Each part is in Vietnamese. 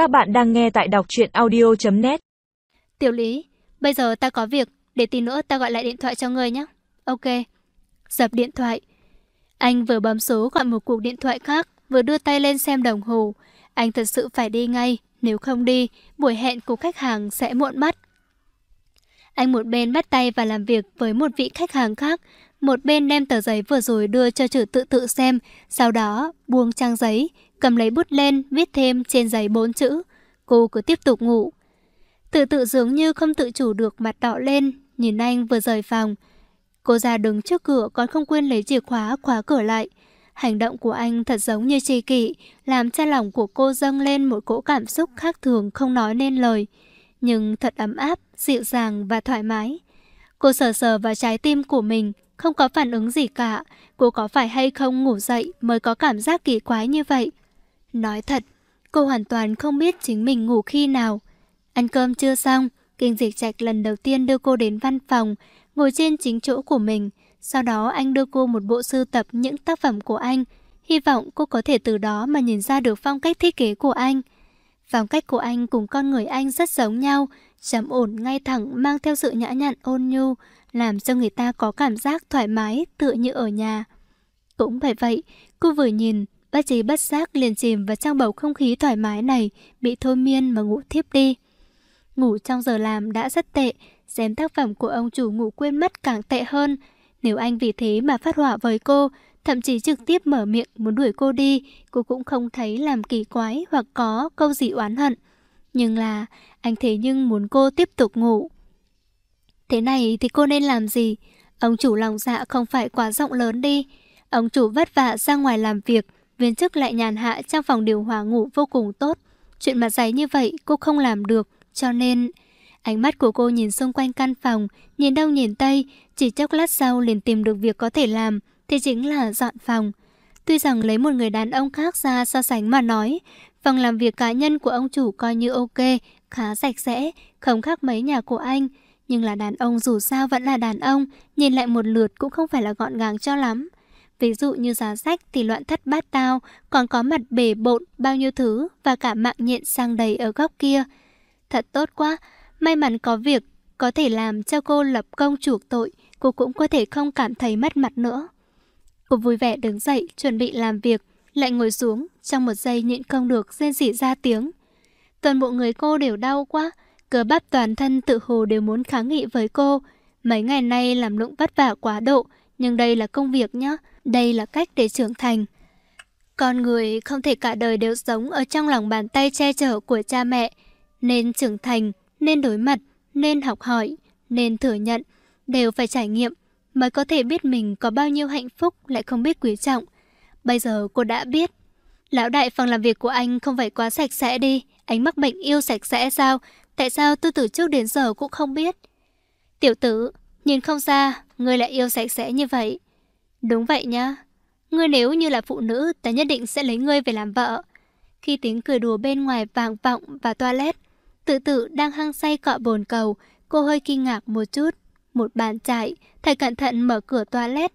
Các bạn đang nghe tại đọc truyện audio.net Tiểu Lý, bây giờ ta có việc, để tí nữa ta gọi lại điện thoại cho ngươi nhé. Ok. Dập điện thoại. Anh vừa bấm số gọi một cuộc điện thoại khác, vừa đưa tay lên xem đồng hồ. Anh thật sự phải đi ngay, nếu không đi, buổi hẹn của khách hàng sẽ muộn mất. Anh một bên bắt tay và làm việc với một vị khách hàng khác, một bên đem tờ giấy vừa rồi đưa cho chữ tự tự xem, sau đó buông trang giấy, cầm lấy bút lên, viết thêm trên giấy bốn chữ. Cô cứ tiếp tục ngủ. Tự tự dường như không tự chủ được mặt đỏ lên, nhìn anh vừa rời phòng. Cô ra đứng trước cửa còn không quên lấy chìa khóa khóa cửa lại. Hành động của anh thật giống như tri kỷ, làm cha lòng của cô dâng lên một cỗ cảm xúc khác thường không nói nên lời. Nhưng thật ấm áp, dịu dàng và thoải mái. Cô sờ sờ vào trái tim của mình, không có phản ứng gì cả. Cô có phải hay không ngủ dậy mới có cảm giác kỳ quái như vậy? Nói thật, cô hoàn toàn không biết chính mình ngủ khi nào. Ăn cơm chưa xong, Kinh Dịch Trạch lần đầu tiên đưa cô đến văn phòng, ngồi trên chính chỗ của mình. Sau đó anh đưa cô một bộ sưu tập những tác phẩm của anh. Hy vọng cô có thể từ đó mà nhìn ra được phong cách thiết kế của anh. Phong cách của anh cùng con người anh rất giống nhau, trầm ổn ngay thẳng mang theo sự nhã nhặn ôn nhu, làm cho người ta có cảm giác thoải mái tựa như ở nhà. Cũng phải vậy, cô vừa nhìn, bất trí bất giác liền chìm vào trong bầu không khí thoải mái này, bị thôi miên mà ngủ thiếp đi. Ngủ trong giờ làm đã rất tệ, xem tác phẩm của ông chủ ngủ quên mất càng tệ hơn. Nếu anh vì thế mà phát họa với cô, thậm chí trực tiếp mở miệng muốn đuổi cô đi, cô cũng không thấy làm kỳ quái hoặc có câu gì oán hận. Nhưng là, anh thế nhưng muốn cô tiếp tục ngủ. Thế này thì cô nên làm gì? Ông chủ lòng dạ không phải quá rộng lớn đi. Ông chủ vất vả ra ngoài làm việc, viên chức lại nhàn hạ trong phòng điều hòa ngủ vô cùng tốt. Chuyện mặt giấy như vậy cô không làm được, cho nên... Ánh mắt của cô nhìn xung quanh căn phòng, nhìn đông nhìn tây, chỉ chốc lát sau liền tìm được việc có thể làm, thì chính là dọn phòng. Tuy rằng lấy một người đàn ông khác ra so sánh mà nói, phòng làm việc cá nhân của ông chủ coi như ok, khá sạch sẽ, không khác mấy nhà của anh. Nhưng là đàn ông dù sao vẫn là đàn ông, nhìn lại một lượt cũng không phải là gọn gàng cho lắm. Ví dụ như giá sách thì loạn thất bát tao, còn có mặt bể bộn bao nhiêu thứ và cả mạng nhện sang đầy ở góc kia. Thật tốt quá, may mắn có việc có thể làm cho cô lập công chuộc tội, cô cũng có thể không cảm thấy mất mặt nữa. Cô vui vẻ đứng dậy, chuẩn bị làm việc, lại ngồi xuống, trong một giây nhịn không được rên rỉ ra tiếng. Toàn bộ người cô đều đau quá, cơ bắp toàn thân tự hồ đều muốn kháng nghị với cô. Mấy ngày nay làm lụng vất vả quá độ, nhưng đây là công việc nhá, đây là cách để trưởng thành. Con người không thể cả đời đều sống ở trong lòng bàn tay che chở của cha mẹ. Nên trưởng thành, nên đối mặt, nên học hỏi, nên thừa nhận, đều phải trải nghiệm mới có thể biết mình có bao nhiêu hạnh phúc lại không biết quý trọng. Bây giờ cô đã biết. Lão đại phòng làm việc của anh không phải quá sạch sẽ đi. Anh mắc bệnh yêu sạch sẽ sao? Tại sao tôi từ trước đến giờ cũng không biết? Tiểu tử, nhìn không ra, ngươi lại yêu sạch sẽ như vậy. Đúng vậy nhá. Ngươi nếu như là phụ nữ, ta nhất định sẽ lấy ngươi về làm vợ. Khi tiếng cười đùa bên ngoài vang vọng và toilet, tự tự đang hăng say cọ bồn cầu, cô hơi kinh ngạc một chút. Một bàn chạy, thầy cẩn thận mở cửa toilet,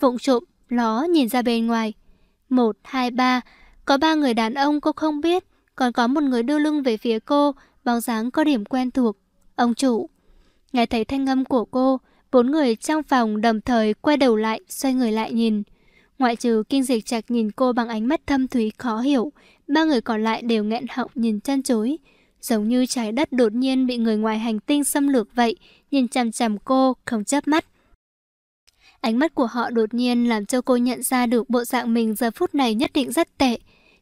vụng trộm, ló nhìn ra bên ngoài. Một, hai, ba, có ba người đàn ông cô không biết, còn có một người đưa lưng về phía cô, bóng dáng có điểm quen thuộc. Ông chủ. Nghe thấy thanh âm của cô, bốn người trong phòng đồng thời quay đầu lại, xoay người lại nhìn. Ngoại trừ kinh dịch trạch nhìn cô bằng ánh mắt thâm thúy khó hiểu, ba người còn lại đều nghẹn họng nhìn chân chối. Giống như trái đất đột nhiên bị người ngoài hành tinh xâm lược vậy, nhìn chằm chằm cô, không chớp mắt. Ánh mắt của họ đột nhiên làm cho cô nhận ra được bộ dạng mình giờ phút này nhất định rất tệ.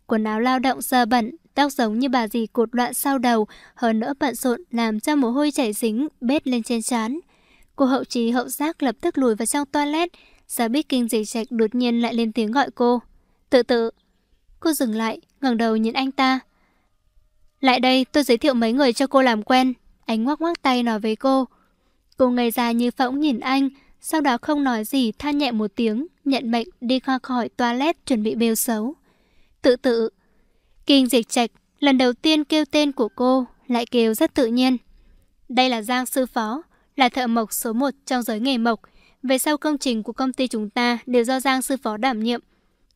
Quần áo lao động sơ bẩn, tóc giống như bà dì cột loạn sau đầu, hơn nữa bận rộn làm cho mồ hôi chảy dính, bết lên trên trán. Cô hậu trí hậu giác lập tức lùi vào trong toilet, Giá biết kinh dịch trạch đột nhiên lại lên tiếng gọi cô. Tự tự. Cô dừng lại, ngẩng đầu nhìn anh ta. Lại đây, tôi giới thiệu mấy người cho cô làm quen. Anh ngoắc ngoắc tay nói với cô. Cô ngây ra như phỗng nhìn anh, sau đó không nói gì than nhẹ một tiếng, nhận mệnh đi khoa khỏi toilet chuẩn bị bêu xấu. Tự tự. Kinh dịch trạch, lần đầu tiên kêu tên của cô, lại kêu rất tự nhiên. Đây là Giang Sư Phó, là thợ mộc số 1 trong giới nghề mộc. Về sau công trình của công ty chúng ta đều do Giang Sư Phó đảm nhiệm.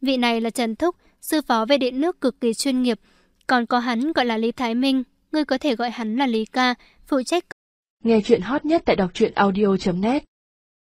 Vị này là Trần Thúc, Sư Phó về điện nước cực kỳ chuyên nghiệp, còn có hắn gọi là Lý Thái Minh, ngươi có thể gọi hắn là Lý Ca, phụ trách Nghe chuyện hot nhất tại đọc truyện audio.net